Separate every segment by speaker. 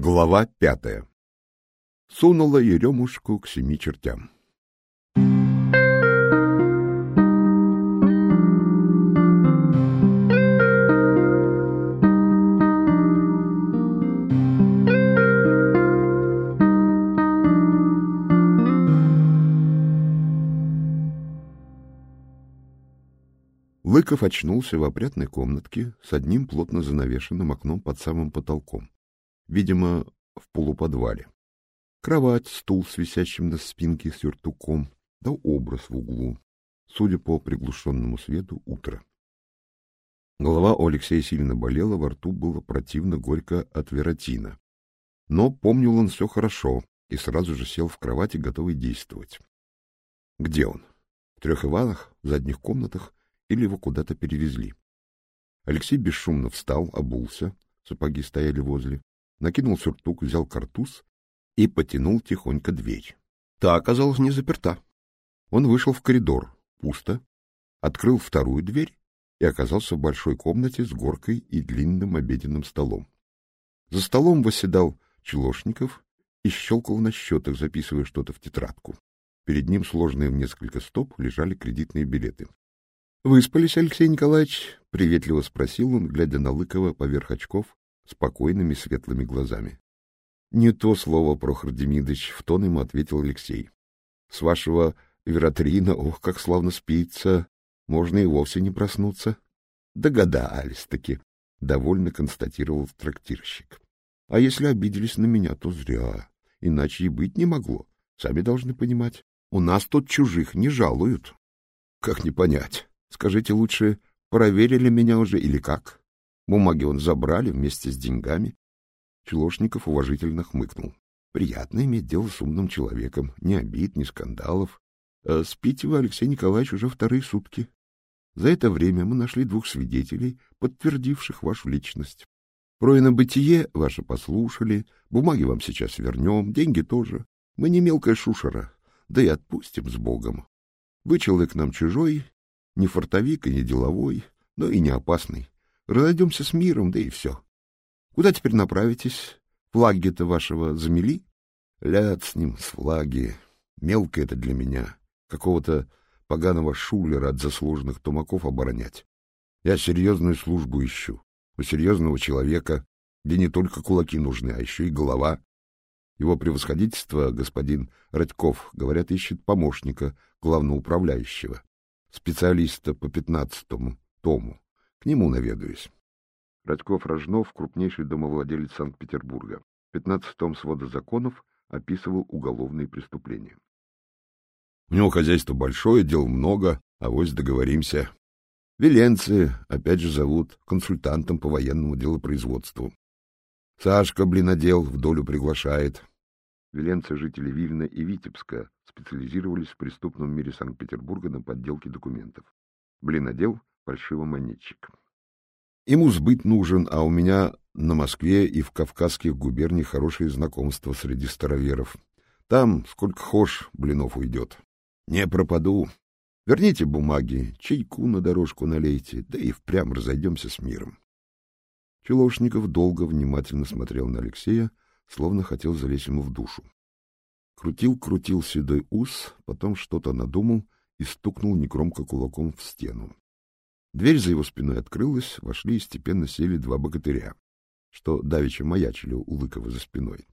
Speaker 1: Глава пятая. Сунула еремушку к семи чертям. Лыков очнулся в опрятной комнатке с одним плотно занавешенным окном под самым потолком видимо, в полуподвале. Кровать, стул с висящим на спинке сюртуком, да образ в углу, судя по приглушенному свету, утро. Голова у Алексея сильно болела, во рту было противно горько от веротина. Но помнил он все хорошо и сразу же сел в кровати, готовый действовать. Где он? В трех Иванах, в задних комнатах или его куда-то перевезли? Алексей бесшумно встал, обулся, сапоги стояли возле, накинул сюртук, взял картуз и потянул тихонько дверь. Та оказалась не заперта. Он вышел в коридор, пусто, открыл вторую дверь и оказался в большой комнате с горкой и длинным обеденным столом. За столом восседал Челошников и щелкал на счетах, записывая что-то в тетрадку. Перед ним, сложные в несколько стоп, лежали кредитные билеты. — Выспались, Алексей Николаевич? — приветливо спросил он, глядя на Лыкова поверх очков спокойными светлыми глазами. — Не то слово, Прохор Демидович, — в тон ему ответил Алексей. — С вашего веротрина, ох, как славно спится, можно и вовсе не проснуться. — Догадались-таки, — довольно констатировал трактирщик. — А если обиделись на меня, то зря, иначе и быть не могло. Сами должны понимать. У нас тут чужих не жалуют. — Как не понять? Скажите лучше, проверили меня уже или как? Бумаги он забрали вместе с деньгами. Челошников уважительно хмыкнул. Приятно иметь дело с умным человеком. Ни обид, ни скандалов. А спите вы, Алексей Николаевич, уже вторые сутки. За это время мы нашли двух свидетелей, подтвердивших вашу личность. Про инобытие ваше послушали, бумаги вам сейчас вернем, деньги тоже. Мы не мелкая шушера, да и отпустим с Богом. Вы человек нам чужой, не фортовик и не деловой, но и не опасный. Разойдемся с миром, да и все. Куда теперь направитесь? Флаги-то вашего замели? Ляд с ним, с флаги. Мелко это для меня. Какого-то поганого шулера от заслуженных тумаков оборонять. Я серьезную службу ищу. У серьезного человека, где не только кулаки нужны, а еще и голова. Его превосходительство, господин Радьков, говорят, ищет помощника главноуправляющего, специалиста по пятнадцатому тому. К нему наведаюсь. Радьков Рожнов, крупнейший домовладелец Санкт-Петербурга. В пятнадцатом свода законов описывал уголовные преступления. У него хозяйство большое, дел много, а вось договоримся. Веленцы, опять же зовут, консультантом по военному делопроизводству. Сашка, блинодел, в долю приглашает. Веленцы, жители Вильна и Витебска, специализировались в преступном мире Санкт-Петербурга на подделке документов. Блинодел фальшивомонетчик. Ему сбыть нужен, а у меня на Москве и в Кавказских губерниях хорошие знакомства среди староверов. Там сколько хошь блинов уйдет. Не пропаду. Верните бумаги, чайку на дорожку налейте, да и впрямь разойдемся с миром. Челошников долго внимательно смотрел на Алексея, словно хотел залезть ему в душу. Крутил-крутил седой ус, потом что-то надумал и стукнул негромко кулаком в стену. Дверь за его спиной открылась, вошли и степенно сели два богатыря, что давеча маячили у Лыкова за спиной.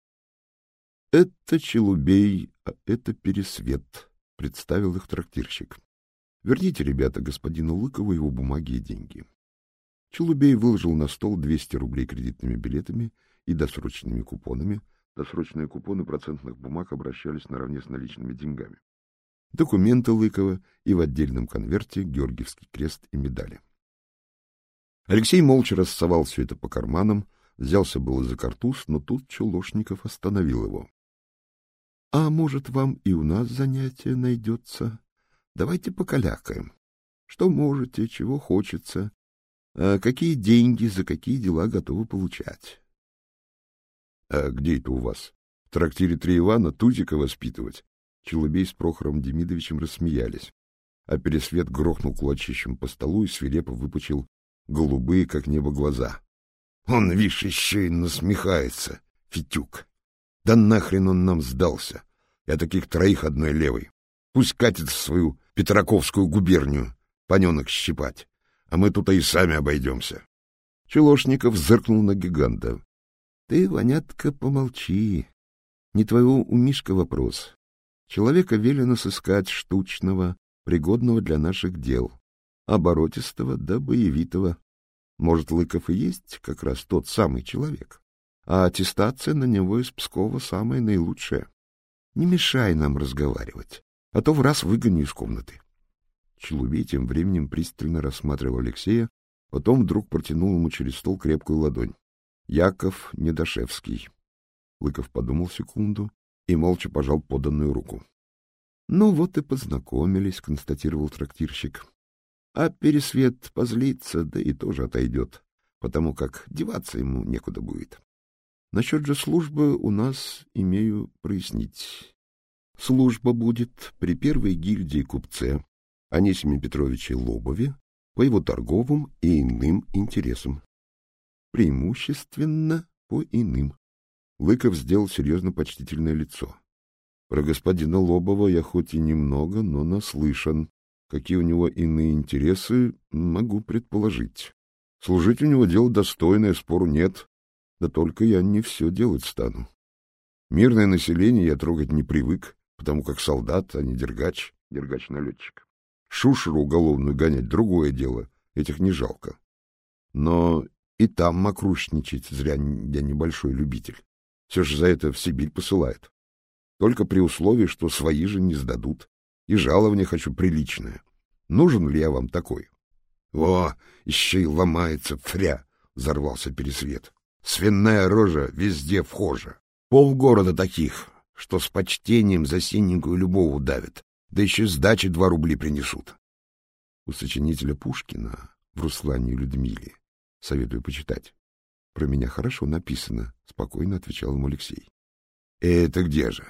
Speaker 1: — Это Челубей, а это Пересвет, — представил их трактирщик. — Верните, ребята, господину Лыкову его бумаги и деньги. Челубей выложил на стол 200 рублей кредитными билетами и досрочными купонами. Досрочные купоны процентных бумаг обращались наравне с наличными деньгами документы Лыкова и в отдельном конверте Георгиевский крест и медали. Алексей молча рассовал все это по карманам, взялся было за картуз, но тут Чулошников остановил его. — А может, вам и у нас занятие найдется? Давайте покалякаем. Что можете, чего хочется, а какие деньги за какие дела готовы получать. — А где это у вас? В трактире Три Ивана Тузика воспитывать? Челубей с Прохором Демидовичем рассмеялись, а Пересвет грохнул кулачищем по столу и свирепо выпучил голубые, как небо, глаза. — Он, видишь, еще и насмехается. Фитюк. Да нахрен он нам сдался? Я таких троих одной левой. Пусть катит в свою Петраковскую губернию, паненок щипать, а мы тут и сами обойдемся. Челошников зыркнул на гиганта. — Ты, Ванятка, помолчи. Не твоего у Мишка вопрос. Человека велено сыскать штучного, пригодного для наших дел, оборотистого да боевитого. Может, Лыков и есть как раз тот самый человек, а аттестация на него из Пскова самая наилучшая. Не мешай нам разговаривать, а то в раз выгоню из комнаты. Челубей тем временем пристально рассматривал Алексея, потом вдруг протянул ему через стол крепкую ладонь. Яков Недошевский. Лыков подумал секунду и молча пожал поданную руку. — Ну вот и познакомились, — констатировал трактирщик. — А Пересвет позлится, да и тоже отойдет, потому как деваться ему некуда будет. Насчет же службы у нас имею прояснить. Служба будет при первой гильдии купце Анисиме Петровиче Лобове по его торговым и иным интересам. Преимущественно по иным. Лыков сделал серьезно почтительное лицо. Про господина Лобова я хоть и немного, но наслышан. Какие у него иные интересы, могу предположить. Служить у него дело достойное, спору нет. Да только я не все делать стану. Мирное население я трогать не привык, потому как солдат, а не дергач, дергач-налетчик. Шушеру уголовную гонять — другое дело, этих не жалко. Но и там мокрушничать зря я небольшой любитель. Все же за это в Сибирь посылают. Только при условии, что свои же не сдадут. И жалование хочу приличное. Нужен ли я вам такой? — Во, еще и ломается фря! — взорвался Пересвет. Свиная рожа везде вхожа. Полгорода таких, что с почтением за синенькую любову давят, да еще сдачи два рубли принесут. У сочинителя Пушкина в Руслане Людмиле советую почитать. Про меня хорошо написано, спокойно отвечал ему Алексей. Это где же?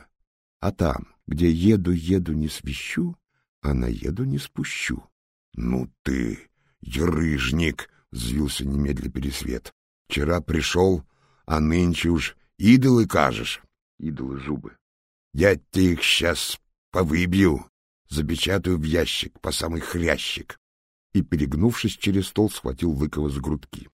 Speaker 1: А там, где еду-еду не свищу, а на еду не спущу. Ну ты, ерыжник, взвился немедля Пересвет. Вчера пришел, а нынче уж идолы кажешь. Идолы зубы. Я тебе их сейчас повыбью, запечатаю в ящик по самый хрящик. И, перегнувшись через стол, схватил Лыкова за грудки.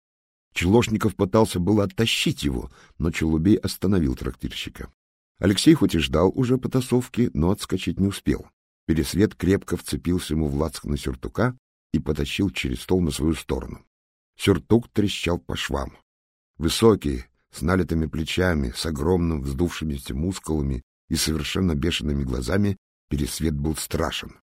Speaker 1: Челошников пытался было оттащить его, но Челубей остановил трактирщика. Алексей хоть и ждал уже потасовки, но отскочить не успел. Пересвет крепко вцепился ему в лацканы сюртука и потащил через стол на свою сторону. Сюртук трещал по швам. Высокий, с налитыми плечами, с огромным вздувшимися мускулами и совершенно бешеными глазами, Пересвет был страшен.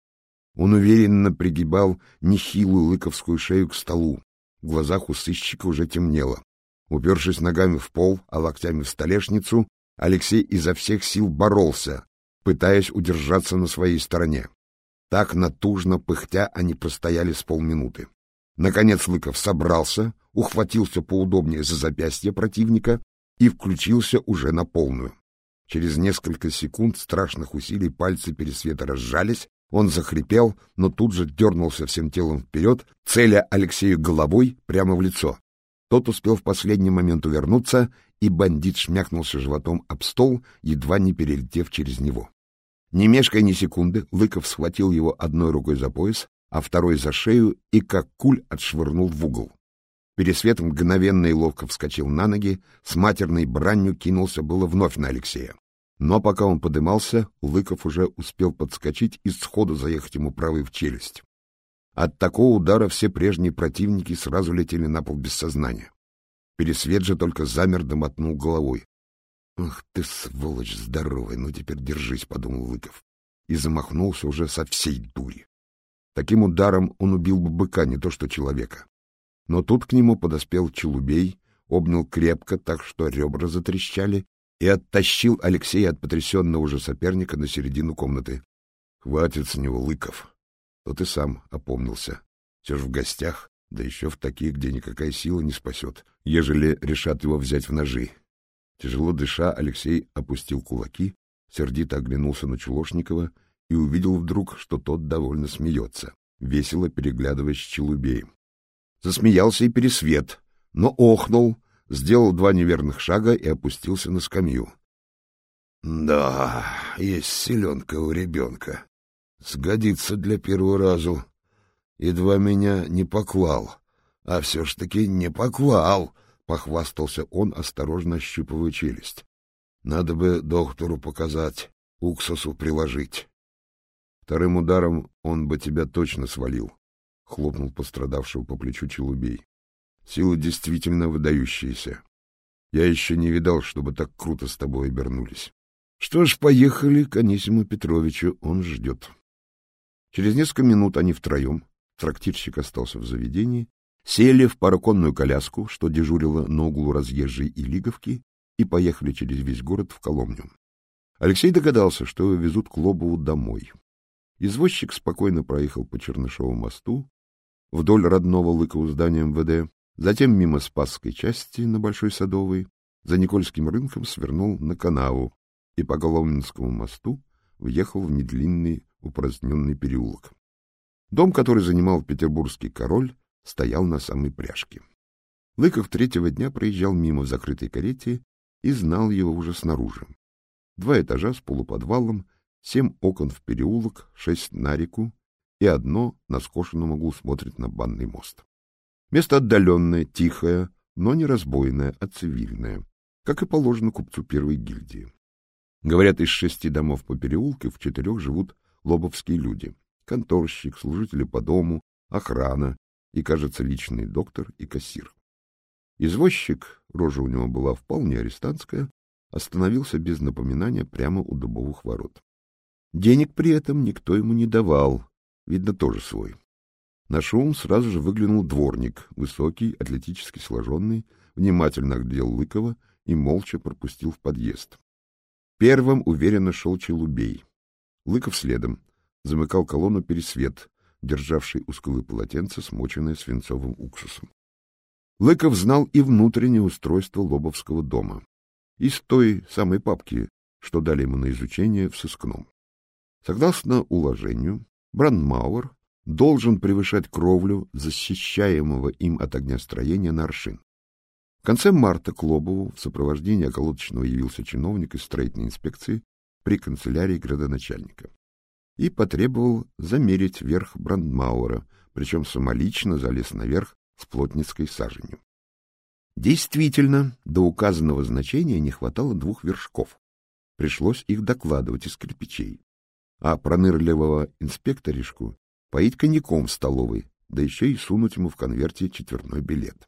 Speaker 1: Он уверенно пригибал нехилую лыковскую шею к столу. В глазах у сыщика уже темнело. Упершись ногами в пол, а локтями в столешницу, Алексей изо всех сил боролся, пытаясь удержаться на своей стороне. Так натужно пыхтя они простояли с полминуты. Наконец Лыков собрался, ухватился поудобнее за запястье противника и включился уже на полную. Через несколько секунд страшных усилий пальцы Пересвета разжались, он захрипел, но тут же дернулся всем телом вперед, целя Алексею головой прямо в лицо. Тот успел в последний момент увернуться, и бандит шмякнулся животом об стол, едва не перелетев через него. Не мешкая ни секунды, Лыков схватил его одной рукой за пояс, а второй за шею и как куль отшвырнул в угол. Пересвет мгновенно и ловко вскочил на ноги, с матерной бранью кинулся было вновь на Алексея. Но пока он подымался, Лыков уже успел подскочить и сходу заехать ему правой в челюсть. От такого удара все прежние противники сразу летели на пол без сознания. Пересвет же только замер да головой. — Ах ты, сволочь здоровая, ну теперь держись, — подумал Лыков. И замахнулся уже со всей дури. Таким ударом он убил бы быка, не то что человека. Но тут к нему подоспел Челубей, обнял крепко, так что ребра затрещали, и оттащил Алексея от потрясенного уже соперника на середину комнаты. Хватит с него лыков. Тот и сам опомнился. Все же в гостях, да еще в таких, где никакая сила не спасет, ежели решат его взять в ножи. Тяжело дыша, Алексей опустил кулаки, сердито оглянулся на Чулошникова и увидел вдруг, что тот довольно смеется, весело переглядываясь с Челубеем. Засмеялся и Пересвет, но охнул, сделал два неверных шага и опустился на скамью. — Да, есть селенка у ребенка. Сгодится для первого разу. Едва меня не поклал. А все ж таки не поклал, — похвастался он, осторожно ощупывая челюсть. Надо бы доктору показать, уксусу приложить. Вторым ударом он бы тебя точно свалил, — хлопнул пострадавшего по плечу Челубей. Силы действительно выдающиеся. Я еще не видал, чтобы так круто с тобой обернулись. Что ж, поехали к Анисиму Петровичу, он ждет. Через несколько минут они втроем, трактирщик остался в заведении, сели в параконную коляску, что дежурила на углу разъезжей и Лиговки, и поехали через весь город в Коломню. Алексей догадался, что его везут к Лобову домой. Извозчик спокойно проехал по Чернышову мосту, вдоль родного Лыкова здания МВД, затем мимо Спасской части на Большой Садовой, за Никольским рынком свернул на канаву и по Головнинскому мосту въехал в недлинный упраздненный переулок. Дом, который занимал петербургский король, стоял на самой пряжке. Лыков третьего дня проезжал мимо в закрытой карете и знал его уже снаружи. Два этажа с полуподвалом, семь окон в переулок, шесть на реку и одно на скошенном углу смотрит на банный мост. Место отдаленное, тихое, но не разбойное, а цивильное, как и положено купцу первой гильдии. Говорят, из шести домов по переулке в четырех живут лобовские люди. Конторщик, служители по дому, охрана и, кажется, личный доктор и кассир. Извозчик, рожа у него была вполне арестантская, остановился без напоминания прямо у дубовых ворот. Денег при этом никто ему не давал, видно, тоже свой. На шум сразу же выглянул дворник, высокий, атлетически сложенный, внимательно оглядел Лыкова и молча пропустил в подъезд. Первым уверенно шел Челубей. Лыков следом. Замыкал колонну Пересвет, державший у скулы полотенце, смоченное свинцовым уксусом. Лыков знал и внутреннее устройство Лобовского дома. Из той самой папки, что дали ему на изучение в сыскном. Согласно уложению, Брандмауэр должен превышать кровлю защищаемого им от огня строения на аршин. В конце марта к в сопровождении околоточного явился чиновник из строительной инспекции при канцелярии градоначальника и потребовал замерить верх Брандмауэра, причем самолично залез наверх с плотницкой саженью. Действительно, до указанного значения не хватало двух вершков. Пришлось их докладывать из кирпичей. А пронырливого инспекторишку поить коньяком в столовой, да еще и сунуть ему в конверте четверной билет.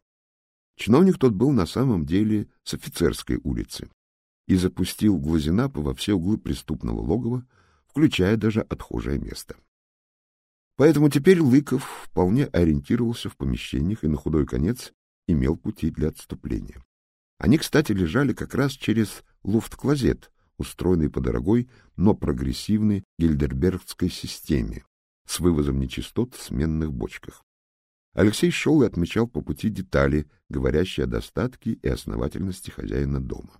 Speaker 1: Чиновник тот был на самом деле с офицерской улицы и запустил Глазинапа во все углы преступного логова, включая даже отхожее место. Поэтому теперь Лыков вполне ориентировался в помещениях и на худой конец имел пути для отступления. Они, кстати, лежали как раз через луфт-клозет, устроенный по дорогой, но прогрессивной гильдербергской системе с вывозом нечистот в сменных бочках. Алексей шел и отмечал по пути детали, говорящие о достатке и основательности хозяина дома.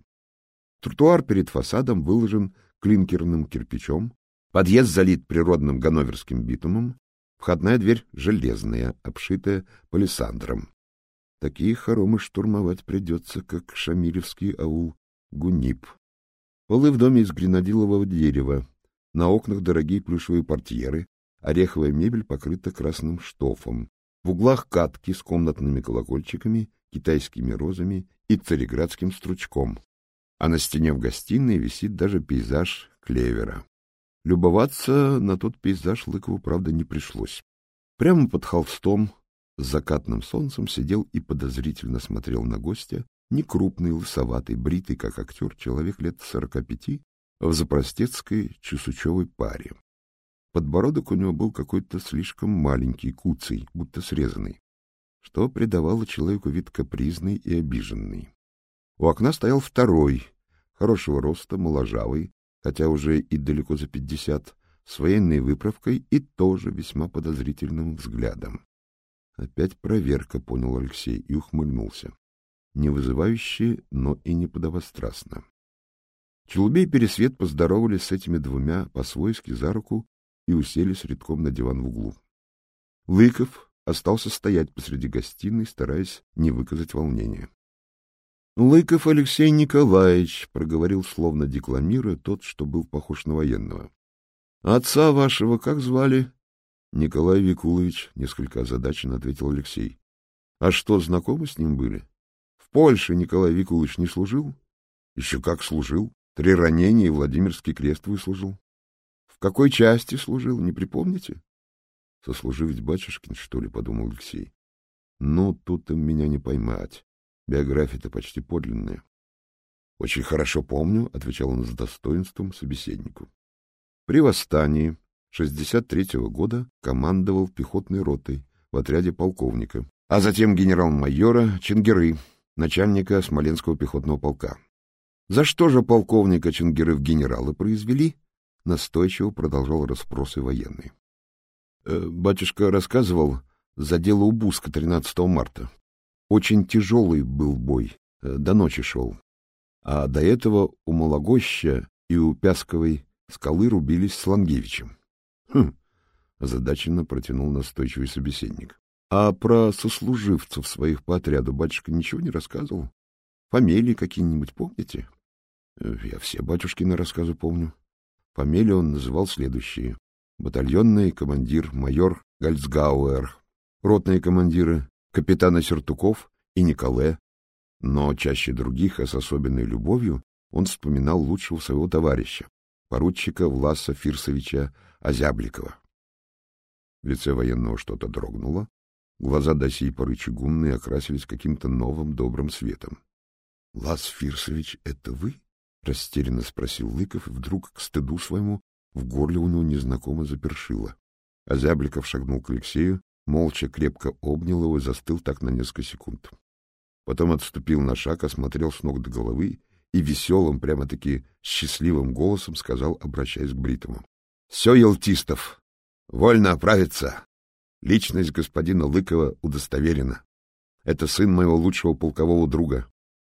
Speaker 1: Тротуар перед фасадом выложен клинкерным кирпичом, подъезд залит природным ганноверским битумом, входная дверь железная, обшитая палисандром. Такие хоромы штурмовать придется, как шамилевский аул Гунип. Полы в доме из гренадилового дерева, на окнах дорогие плюшевые портьеры, ореховая мебель покрыта красным штофом, в углах катки с комнатными колокольчиками, китайскими розами и цареградским стручком, а на стене в гостиной висит даже пейзаж клевера. Любоваться на тот пейзаж Лыкову, правда, не пришлось. Прямо под холстом с закатным солнцем сидел и подозрительно смотрел на гостя некрупный, лысоватый, бритый, как актер, человек лет сорока пяти, в запростецкой чесучевой паре. Подбородок у него был какой-то слишком маленький, куцый, будто срезанный, что придавало человеку вид капризный и обиженный. У окна стоял второй, хорошего роста, моложавый, хотя уже и далеко за пятьдесят, с военной выправкой и тоже весьма подозрительным взглядом. Опять проверка, понял Алексей и ухмыльнулся. Не вызывающе, но и не подобострастно. Челубей и Пересвет поздоровались с этими двумя по-свойски за руку и уселись редком на диван в углу. Лыков остался стоять посреди гостиной, стараясь не выказать волнения. — Лыков Алексей Николаевич, — проговорил, словно декламируя тот, что был похож на военного. — Отца вашего как звали? — Николай Викулович, — несколько озадаченно ответил Алексей. — А что, знакомы с ним были? — В Польше Николай Викулович не служил? — Еще как служил. Три ранения и Владимирский крест выслужил. — какой части служил, не припомните? — Сослуживец батюшкин, что ли, — подумал Алексей. — Ну, тут им меня не поймать. Биография-то почти подлинная. — Очень хорошо помню, — отвечал он с достоинством собеседнику. При восстании 63-го года командовал пехотной ротой в отряде полковника, а затем генерал-майора Ченгеры, начальника Смоленского пехотного полка. За что же полковника Ченгеры в генералы произвели? Настойчиво продолжал расспросы военные. Э, батюшка рассказывал за дело Убуска 13 марта. Очень тяжелый был бой, э, до ночи шел. А до этого у Малогоща и у Пясковой скалы рубились с Лангевичем. Хм, озадаченно протянул настойчивый собеседник. А про сослуживцев своих по отряду батюшка ничего не рассказывал? Фамилии какие-нибудь помните? Э, я все батюшкины рассказы помню. Фамилии он называл следующие. Батальонный командир майор Гальцгауэр, ротные командиры капитана Сертуков и Николе, но чаще других, а с особенной любовью, он вспоминал лучшего своего товарища, поручика Власа Фирсовича Озябликова. В лице военного что-то дрогнуло, глаза до сей поры чугунные окрасились каким-то новым добрым светом. — Влас Фирсович, это вы? — растерянно спросил Лыков, и вдруг, к стыду своему, в горле у него незнакомо запершило. Озябликов шагнул к Алексею, молча крепко обнял его и застыл так на несколько секунд. Потом отступил на шаг, осмотрел с ног до головы и веселым, прямо-таки счастливым голосом сказал, обращаясь к Бритому. — Все, Елтистов, вольно оправиться. Личность господина Лыкова удостоверена. Это сын моего лучшего полкового друга,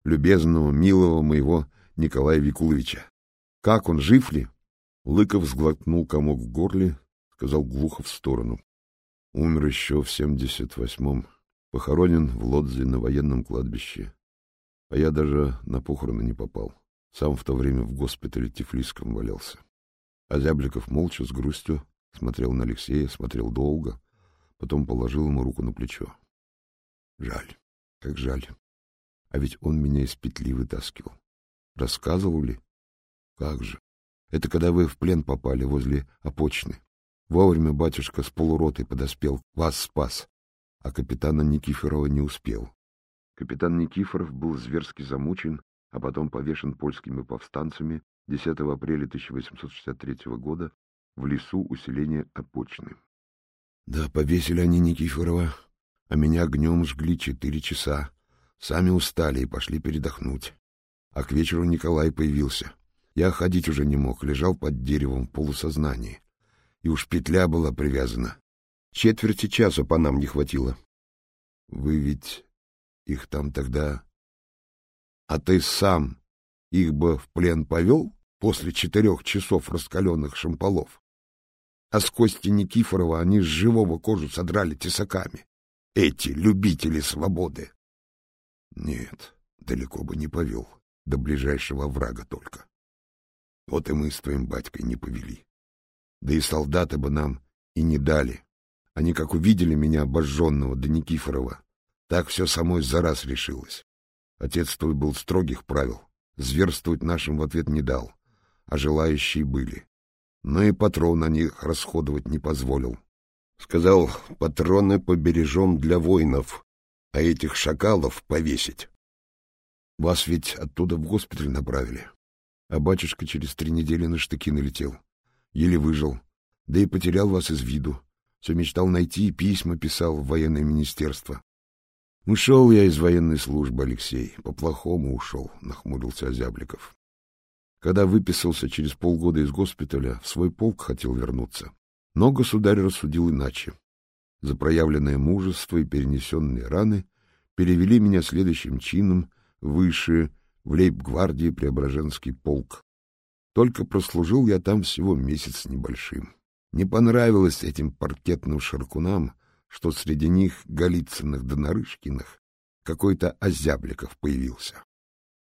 Speaker 1: любезного, милого моего Николая Викуловича. Как он, жив ли? Лыков сглотнул комок в горле, сказал глухо в сторону. Умер еще в семьдесят восьмом, похоронен в Лодзе на военном кладбище. А я даже на похороны не попал. Сам в то время в госпитале Тифлисском валялся. А Зябликов молча, с грустью, смотрел на Алексея, смотрел долго, потом положил ему руку на плечо. Жаль, как жаль. А ведь он меня из петли вытаскивал. Рассказывал ли? Как же. Это когда вы в плен попали возле опочны. Вовремя батюшка с полуротой подоспел, вас спас, а капитана Никифорова не успел. Капитан Никифоров был зверски замучен, а потом повешен польскими повстанцами 10 апреля 1863 года в лесу усиления Опочны. Да, повесили они Никифорова, а меня огнем жгли четыре часа. Сами устали и пошли передохнуть. А к вечеру Николай появился. Я ходить уже не мог, лежал под деревом в полусознании и уж петля была привязана. Четверти часа по нам не хватило. Вы ведь их там тогда... А ты сам их бы в плен повел после четырех часов раскаленных шамполов? А с Кости Никифорова они с живого кожу содрали тесаками. Эти любители свободы. Нет, далеко бы не повел, до ближайшего врага только. Вот и мы с твоим батькой не повели. Да и солдаты бы нам и не дали. Они как увидели меня обожженного до Никифорова, так все самой за раз решилось. Отец твой был строгих правил, зверствовать нашим в ответ не дал, а желающие были. Но и патрон на них расходовать не позволил. Сказал, патроны побережем для воинов, а этих шакалов повесить. Вас ведь оттуда в госпиталь направили, а батюшка через три недели на штыки налетел еле выжил, да и потерял вас из виду. Все мечтал найти и письма писал в военное министерство. Ушел я из военной службы, Алексей, по-плохому ушел, нахмурился Озябликов. Когда выписался через полгода из госпиталя, в свой полк хотел вернуться. Но государь рассудил иначе. За проявленное мужество и перенесенные раны перевели меня следующим чином выше в лейб-гвардии Преображенский полк, только прослужил я там всего месяц небольшим. Не понравилось этим паркетным шаркунам, что среди них Голицыных да Нарышкиных какой-то Озябликов появился.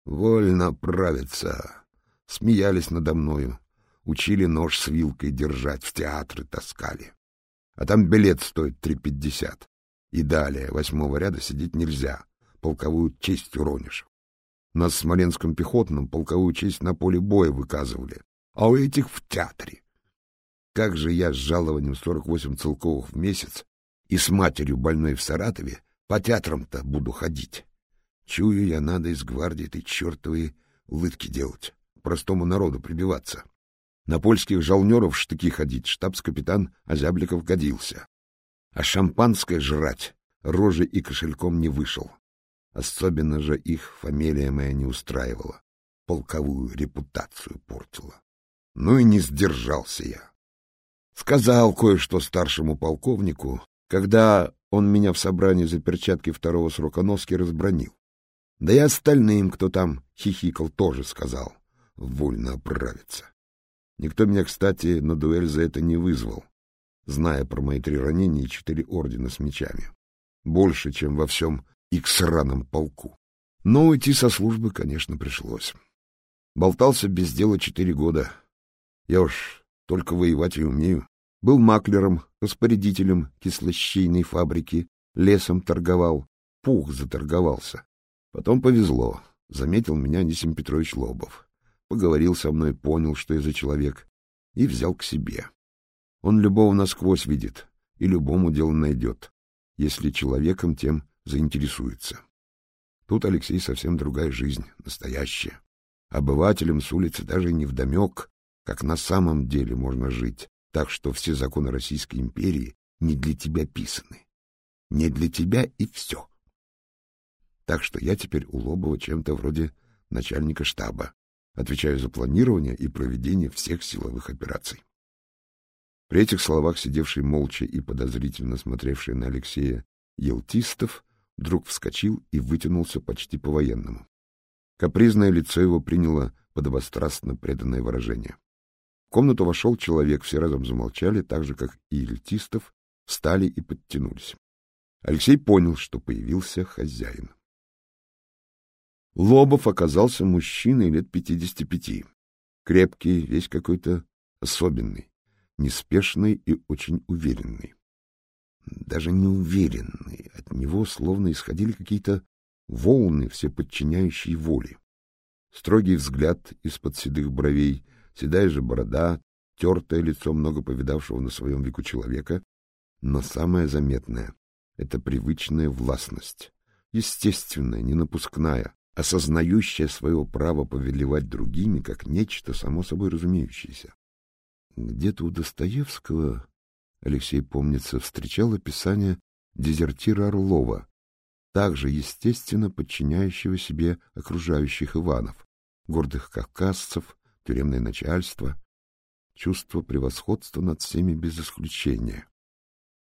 Speaker 1: Вольно правиться. Смеялись надо мною. Учили нож с вилкой держать, в театры таскали. А там билет стоит три пятьдесят. И далее, восьмого ряда сидеть нельзя. Полковую честь уронишь. Нас в Смоленском пехотном полковую честь на поле боя выказывали, а у этих в театре. Как же я с жалованием сорок восемь целковых в месяц и с матерью больной в Саратове по театрам-то буду ходить? Чую я, надо из гвардии этой чертовой лытки делать, простому народу прибиваться. На польских жалнеров штыки ходить штабс-капитан Озябликов годился. А шампанское жрать рожей и кошельком не вышел. Особенно же их фамилия моя не устраивала, полковую репутацию портила. Ну и не сдержался я. Сказал кое-что старшему полковнику, когда он меня в собрании за перчатки второго срока носки разбронил. Да и остальным, кто там хихикал, тоже сказал. Вольно оправиться. Никто меня, кстати, на дуэль за это не вызвал, зная про мои три ранения и четыре ордена с мечами. Больше, чем во всем иксраном полку. Но уйти со службы, конечно, пришлось. Болтался без дела четыре года. Я уж только воевать и умею. Был маклером, распорядителем кислощейной фабрики, лесом торговал, пух заторговался. Потом повезло, заметил меня Анисим Петрович Лобов. Поговорил со мной, понял, что я за человек, и взял к себе. Он любого насквозь видит и любому дело найдет, если человеком тем заинтересуется. Тут, Алексей, совсем другая жизнь, настоящая. Обывателям с улицы даже не вдомек, как на самом деле можно жить, так что все законы Российской империи не для тебя писаны. Не для тебя и все. Так что я теперь у Лобова чем-то вроде начальника штаба, отвечаю за планирование и проведение всех силовых операций. При этих словах сидевший молча и подозрительно смотревший на Алексея Елтистов вдруг вскочил и вытянулся почти по-военному. Капризное лицо его приняло подобострастно преданное выражение. В комнату вошел человек, все разом замолчали, так же, как и Ильтистов, встали и подтянулись. Алексей понял, что появился хозяин. Лобов оказался мужчиной лет пятидесяти пяти, крепкий, весь какой-то особенный, неспешный и очень уверенный даже неуверенный. От него словно исходили какие-то волны, все подчиняющие воли. Строгий взгляд из-под седых бровей, седая же борода, тертое лицо много повидавшего на своем веку человека, но самое заметное — это привычная властность, естественная, ненапускная, осознающая свое право повелевать другими как нечто само собой разумеющееся. Где-то у Достоевского Алексей, помнится, встречал описание дезертира Орлова, также естественно подчиняющего себе окружающих Иванов, гордых кавказцев, тюремное начальство, чувство превосходства над всеми без исключения.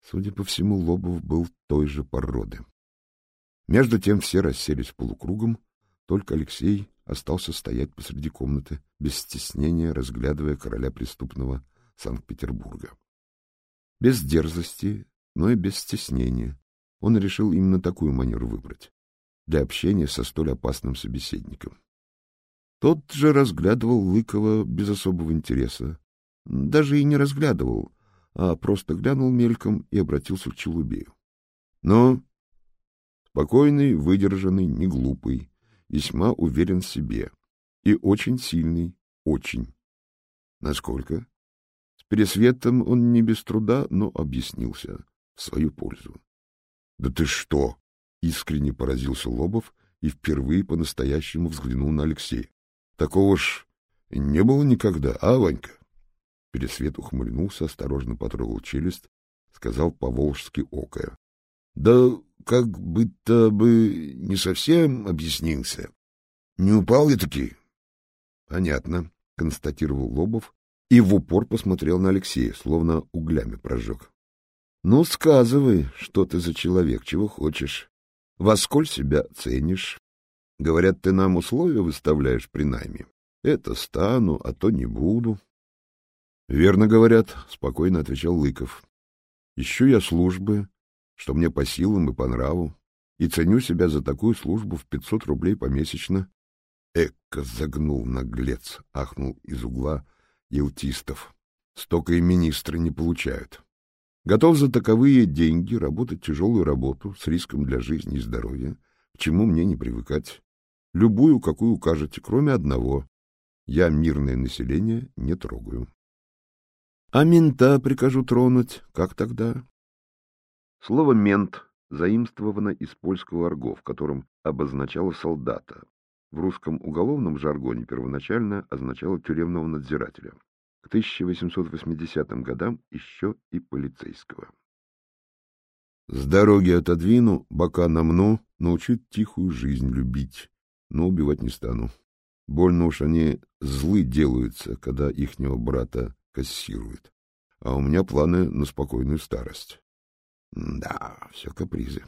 Speaker 1: Судя по всему, Лобов был той же породы. Между тем все расселись полукругом, только Алексей остался стоять посреди комнаты, без стеснения разглядывая короля преступного Санкт-Петербурга. Без дерзости, но и без стеснения. Он решил именно такую манеру выбрать для общения со столь опасным собеседником. Тот же разглядывал Лыкова без особого интереса. Даже и не разглядывал, а просто глянул мельком и обратился к Челубею. Но спокойный, выдержанный, не глупый, весьма уверен в себе и очень сильный, очень. Насколько? Пересветом он не без труда, но объяснился в свою пользу. — Да ты что? — искренне поразился Лобов и впервые по-настоящему взглянул на Алексея. — Такого ж не было никогда, а, Ванька? Пересвет ухмыльнулся, осторожно потрогал челюсть, сказал по-волжски окая. — Да как бы-то бы не совсем объяснился. Не упал я таки? — Понятно, — констатировал Лобов и в упор посмотрел на Алексея, словно углями прожег. — Ну, сказывай, что ты за человек, чего хочешь. Во сколь себя ценишь? Говорят, ты нам условия выставляешь при найме. Это стану, а то не буду. — Верно говорят, — спокойно отвечал Лыков. — Ищу я службы, что мне по силам и по нраву, и ценю себя за такую службу в пятьсот рублей помесячно. Экка загнул наглец, ахнул из угла елтистов. Столько и министры не получают. Готов за таковые деньги работать тяжелую работу с риском для жизни и здоровья, к чему мне не привыкать. Любую, какую укажете, кроме одного. Я мирное население не трогаю. А мента прикажу тронуть. Как тогда? Слово «мент» заимствовано из польского арго, в котором обозначало солдата. В русском уголовном жаргоне первоначально означало тюремного надзирателя. К 1880 годам еще и полицейского. С дороги отодвину, бока намну, научить тихую жизнь любить, но убивать не стану. Больно уж они злы делаются, когда ихнего брата кассируют. А у меня планы на спокойную старость. Да, все капризы.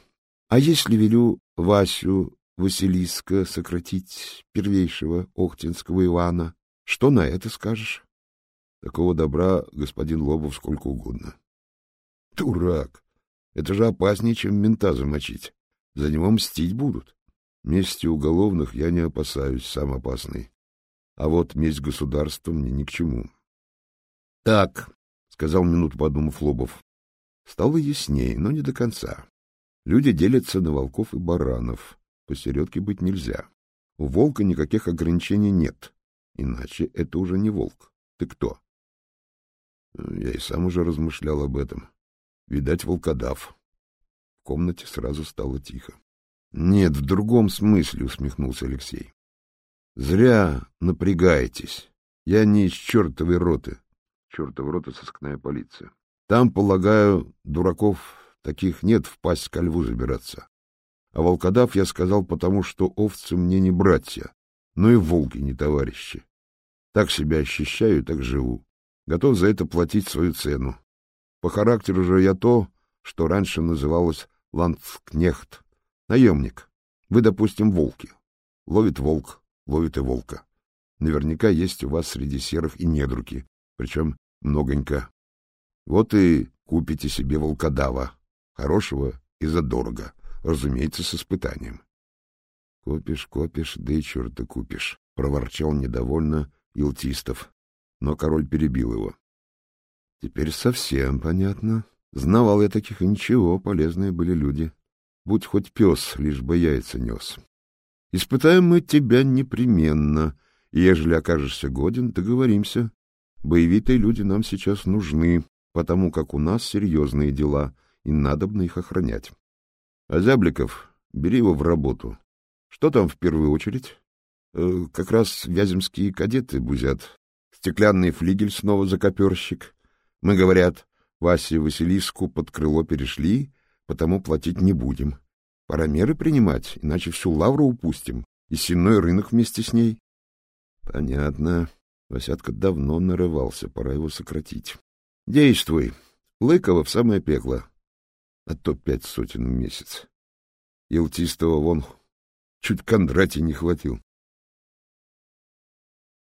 Speaker 1: А если велю Васю Василиска сократить первейшего Охтинского Ивана, что на это скажешь? Такого добра господин Лобов сколько угодно. Дурак! Это же опаснее, чем мента замочить. За него мстить будут. Мести уголовных я не опасаюсь, сам опасный. А вот месть государства мне ни к чему. — Так, — сказал минут подумав Лобов. Стало яснее, но не до конца. Люди делятся на волков и баранов. Посередке быть нельзя. У волка никаких ограничений нет. Иначе это уже не волк. Ты кто? Я и сам уже размышлял об этом. Видать, волкодав. В комнате сразу стало тихо. — Нет, в другом смысле, — усмехнулся Алексей. — Зря напрягаетесь. Я не из чертовой роты. Чертова рота — сыскная полиция. Там, полагаю, дураков таких нет впасть ко льву забираться. А волкодав я сказал потому, что овцы мне не братья, но и волки не товарищи. Так себя ощущаю, так живу. Готов за это платить свою цену. По характеру же я то, что раньше называлось ландскнехт, наемник. Вы, допустим, волки. Ловит волк, ловит и волка. Наверняка есть у вас среди серых и недруги, причем многонько. Вот и купите себе волкодава, хорошего и задорого, разумеется, с испытанием. — Копишь, копишь, да и черта купишь, — проворчал недовольно Илтистов но король перебил его. Теперь совсем понятно. Знавал я таких и ничего, полезные были люди. Будь хоть пес, лишь бы яйца нес. Испытаем мы тебя непременно, и ежели окажешься годен, договоримся. Боевитые люди нам сейчас нужны, потому как у нас серьезные дела, и надобно их охранять. А Зябликов, бери его в работу. Что там в первую очередь? Э, как раз вяземские кадеты бузят, Стеклянный флигель снова закоперщик. Мы, говорят, Васе Василиску под крыло перешли, потому платить не будем. Пора меры принимать, иначе всю лавру упустим, и сенной рынок вместе с ней. Понятно. Васятка давно нарывался, пора его сократить. Действуй. Лыкова в самое пекло. А то пять сотен в месяц. Елтистого вон чуть Кондратий не хватил.